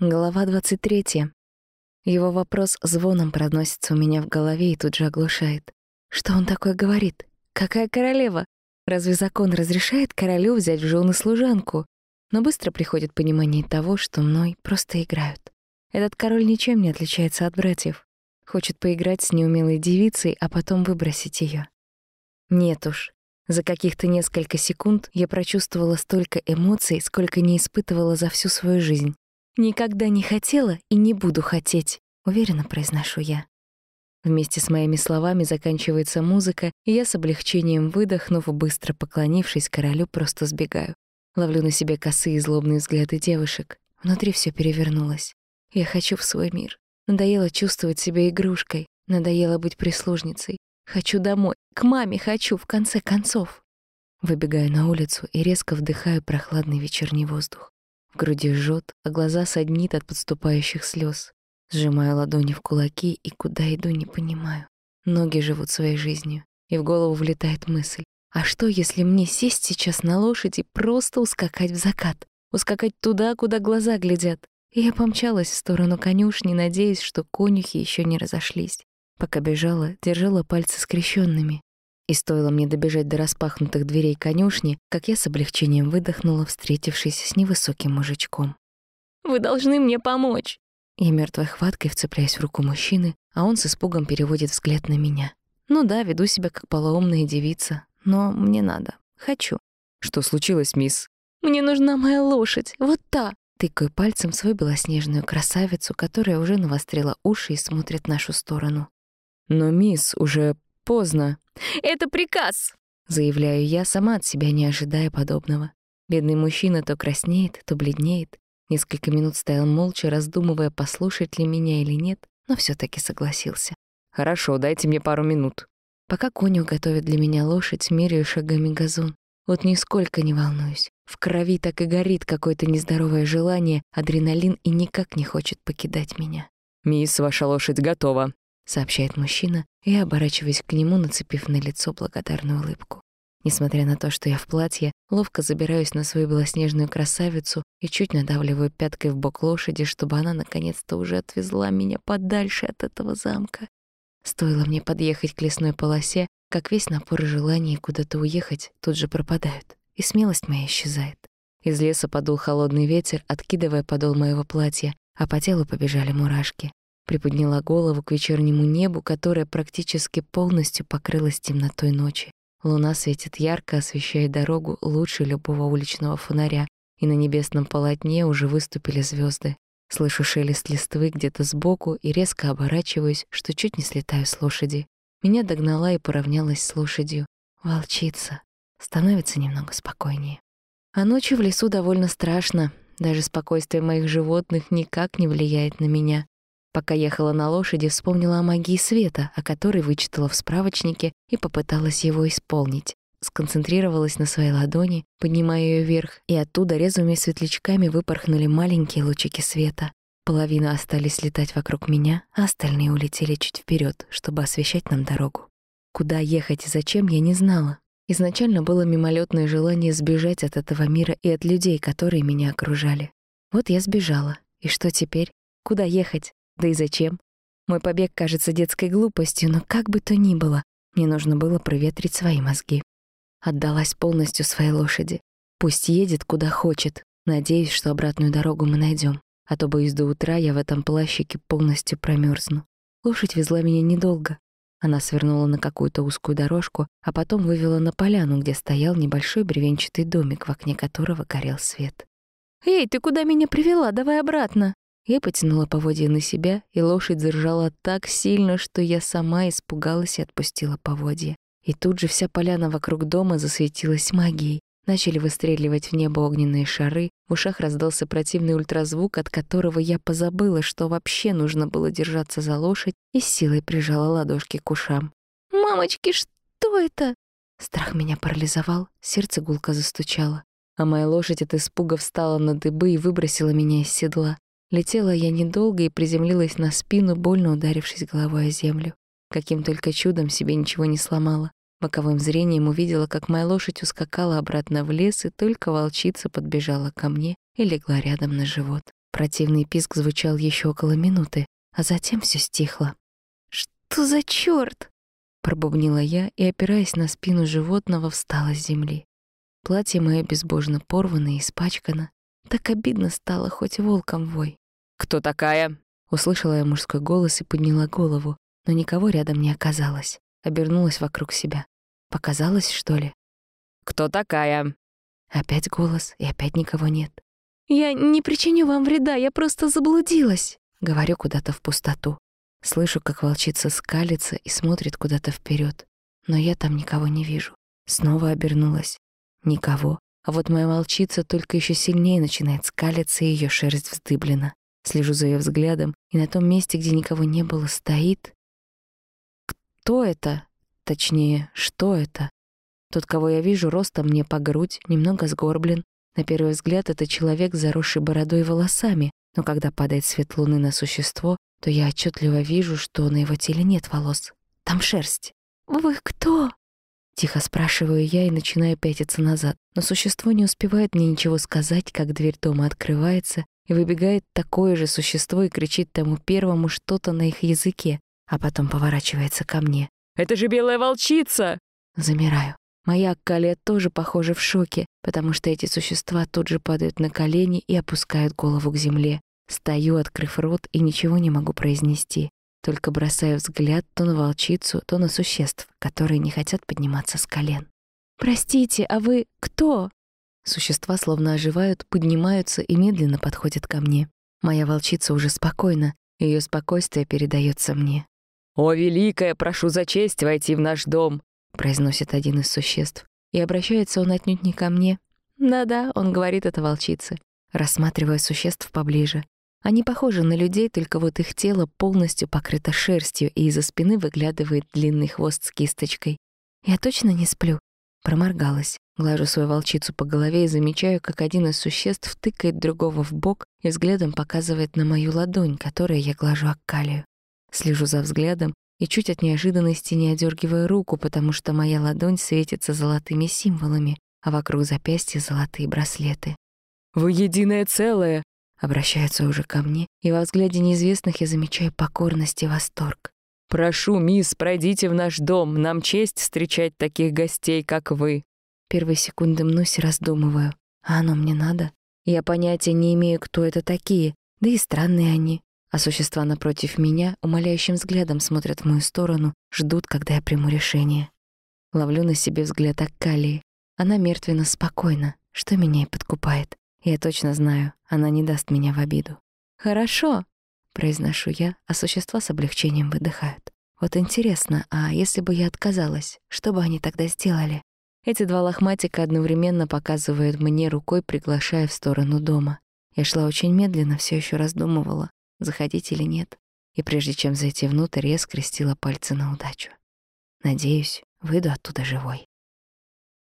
Глава 23. Его вопрос звоном проносится у меня в голове и тут же оглушает. Что он такое говорит? Какая королева? Разве закон разрешает королю взять в жены служанку? Но быстро приходит понимание того, что мной просто играют. Этот король ничем не отличается от братьев. Хочет поиграть с неумелой девицей, а потом выбросить ее. Нет уж. За каких-то несколько секунд я прочувствовала столько эмоций, сколько не испытывала за всю свою жизнь. «Никогда не хотела и не буду хотеть», — уверенно произношу я. Вместе с моими словами заканчивается музыка, и я с облегчением выдохнув, быстро поклонившись королю, просто сбегаю. Ловлю на себе косые злобные взгляды девушек. Внутри все перевернулось. Я хочу в свой мир. Надоело чувствовать себя игрушкой. Надоело быть прислужницей. Хочу домой. К маме хочу, в конце концов. Выбегаю на улицу и резко вдыхаю прохладный вечерний воздух. В груди жжет, а глаза саднит от подступающих слез. Сжимаю ладони в кулаки и куда иду, не понимаю. Ноги живут своей жизнью, и в голову влетает мысль. А что, если мне сесть сейчас на лошадь и просто ускакать в закат? Ускакать туда, куда глаза глядят? И я помчалась в сторону конюшни, надеясь, что конюхи еще не разошлись. Пока бежала, держала пальцы скрещенными, и стоило мне добежать до распахнутых дверей конюшни, как я с облегчением выдохнула, встретившись с невысоким мужичком. «Вы должны мне помочь!» Я мертвой хваткой вцепляюсь в руку мужчины, а он с испугом переводит взгляд на меня. Ну да, веду себя как полоумная девица, но мне надо. Хочу. «Что случилось, мисс?» «Мне нужна моя лошадь, вот та!» Тыкаю пальцем в свою белоснежную красавицу, которая уже навострила уши и смотрит в нашу сторону. «Но, мисс, уже поздно». «Это приказ!» — заявляю я, сама от себя не ожидая подобного. Бедный мужчина то краснеет, то бледнеет. Несколько минут стоял молча, раздумывая, послушать ли меня или нет, но все таки согласился. «Хорошо, дайте мне пару минут». Пока коню готовит для меня лошадь, меряю шагами газон. Вот нисколько не волнуюсь. В крови так и горит какое-то нездоровое желание, адреналин и никак не хочет покидать меня. «Мисс, ваша лошадь готова», сообщает мужчина, и я оборачиваюсь к нему, нацепив на лицо благодарную улыбку. Несмотря на то, что я в платье, ловко забираюсь на свою белоснежную красавицу и чуть надавливаю пяткой в бок лошади, чтобы она наконец-то уже отвезла меня подальше от этого замка. Стоило мне подъехать к лесной полосе, как весь напор желаний куда-то уехать тут же пропадают, и смелость моя исчезает. Из леса подул холодный ветер, откидывая подол моего платья, а по телу побежали мурашки. Приподняла голову к вечернему небу, которое практически полностью покрылось темнотой ночи. Луна светит ярко, освещая дорогу лучше любого уличного фонаря, и на небесном полотне уже выступили звезды. Слышу шелест листвы где-то сбоку и резко оборачиваюсь, что чуть не слетаю с лошади. Меня догнала и поравнялась с лошадью. Волчица. Становится немного спокойнее. А ночью в лесу довольно страшно. Даже спокойствие моих животных никак не влияет на меня. Пока ехала на лошади, вспомнила о магии света, о которой вычитала в справочнике и попыталась его исполнить. Сконцентрировалась на своей ладони, поднимая ее вверх, и оттуда резвыми светлячками выпорхнули маленькие лучики света. Половина остались летать вокруг меня, а остальные улетели чуть вперед, чтобы освещать нам дорогу. Куда ехать и зачем, я не знала. Изначально было мимолетное желание сбежать от этого мира и от людей, которые меня окружали. Вот я сбежала. И что теперь? Куда ехать? Да и зачем? Мой побег кажется детской глупостью, но как бы то ни было, мне нужно было проветрить свои мозги. Отдалась полностью своей лошади. Пусть едет куда хочет. Надеюсь, что обратную дорогу мы найдем, а то боюсь до утра я в этом плащике полностью промерзну. Лошадь везла меня недолго. Она свернула на какую-то узкую дорожку, а потом вывела на поляну, где стоял небольшой бревенчатый домик, в окне которого горел свет. «Эй, ты куда меня привела? Давай обратно!» Я потянула поводья на себя, и лошадь заржала так сильно, что я сама испугалась и отпустила поводья. И тут же вся поляна вокруг дома засветилась магией. Начали выстреливать в небо огненные шары, в ушах раздался противный ультразвук, от которого я позабыла, что вообще нужно было держаться за лошадь, и силой прижала ладошки к ушам. «Мамочки, что это?» Страх меня парализовал, сердце гулко застучало, а моя лошадь от испуга встала на дыбы и выбросила меня из седла. Летела я недолго и приземлилась на спину, больно ударившись головой о землю. Каким только чудом себе ничего не сломала. Боковым зрением увидела, как моя лошадь ускакала обратно в лес, и только волчица подбежала ко мне и легла рядом на живот. Противный писк звучал еще около минуты, а затем все стихло. «Что за чёрт?» — пробубнила я и, опираясь на спину животного, встала с земли. Платье мое безбожно порвано и испачкано. Так обидно стало, хоть волком вой. «Кто такая?» Услышала я мужской голос и подняла голову, но никого рядом не оказалось. Обернулась вокруг себя. Показалось, что ли? «Кто такая?» Опять голос, и опять никого нет. «Я не причиню вам вреда, я просто заблудилась», — говорю куда-то в пустоту. Слышу, как волчица скалится и смотрит куда-то вперед, но я там никого не вижу. Снова обернулась. Никого. А вот моя волчица только еще сильнее начинает скалиться, и ее шерсть вздыблена. Слежу за ее взглядом, и на том месте, где никого не было, стоит... Кто это? Точнее, что это? Тот, кого я вижу, ростом мне по грудь, немного сгорблен, на первый взгляд это человек, заросший бородой и волосами, но когда падает свет луны на существо, то я отчетливо вижу, что на его теле нет волос. Там шерсть. «Вы кто?» Тихо спрашиваю я и начинаю пятиться назад, но существо не успевает мне ничего сказать, как дверь дома открывается, и выбегает такое же существо и кричит тому первому что-то на их языке, а потом поворачивается ко мне. «Это же белая волчица!» Замираю. Моя Аккалия тоже, похоже, в шоке, потому что эти существа тут же падают на колени и опускают голову к земле. Стою, открыв рот, и ничего не могу произнести. Только бросаю взгляд то на волчицу, то на существ, которые не хотят подниматься с колен. «Простите, а вы кто?» Существа словно оживают, поднимаются и медленно подходят ко мне. Моя волчица уже спокойна, ее спокойствие передается мне. «О, великая, прошу за честь войти в наш дом произносит один из существ. И обращается он отнюдь не ко мне. Да-да, он говорит это волчице, рассматривая существ поближе. Они похожи на людей, только вот их тело полностью покрыто шерстью, и из-за спины выглядывает длинный хвост с кисточкой. Я точно не сплю. Проморгалась, глажу свою волчицу по голове и замечаю, как один из существ тыкает другого в бок и взглядом показывает на мою ладонь, которой я глажу аккалию. Слежу за взглядом и чуть от неожиданности не одергивая руку, потому что моя ладонь светится золотыми символами, а вокруг запястья золотые браслеты. «Вы единое целое!» Обращаются уже ко мне, и во взгляде неизвестных я замечаю покорность и восторг. «Прошу, мисс, пройдите в наш дом. Нам честь встречать таких гостей, как вы». Первые секунды мнусь и раздумываю. А оно мне надо? Я понятия не имею, кто это такие, да и странные они а существа напротив меня умоляющим взглядом смотрят в мою сторону, ждут, когда я приму решение. Ловлю на себе взгляд Аккалии. Она мертвенно спокойна, что меня и подкупает. Я точно знаю, она не даст меня в обиду. «Хорошо», — произношу я, а существа с облегчением выдыхают. Вот интересно, а если бы я отказалась, что бы они тогда сделали? Эти два лохматика одновременно показывают мне рукой, приглашая в сторону дома. Я шла очень медленно, все еще раздумывала, заходить или нет, и прежде чем зайти внутрь, я скрестила пальцы на удачу. Надеюсь, выйду оттуда живой.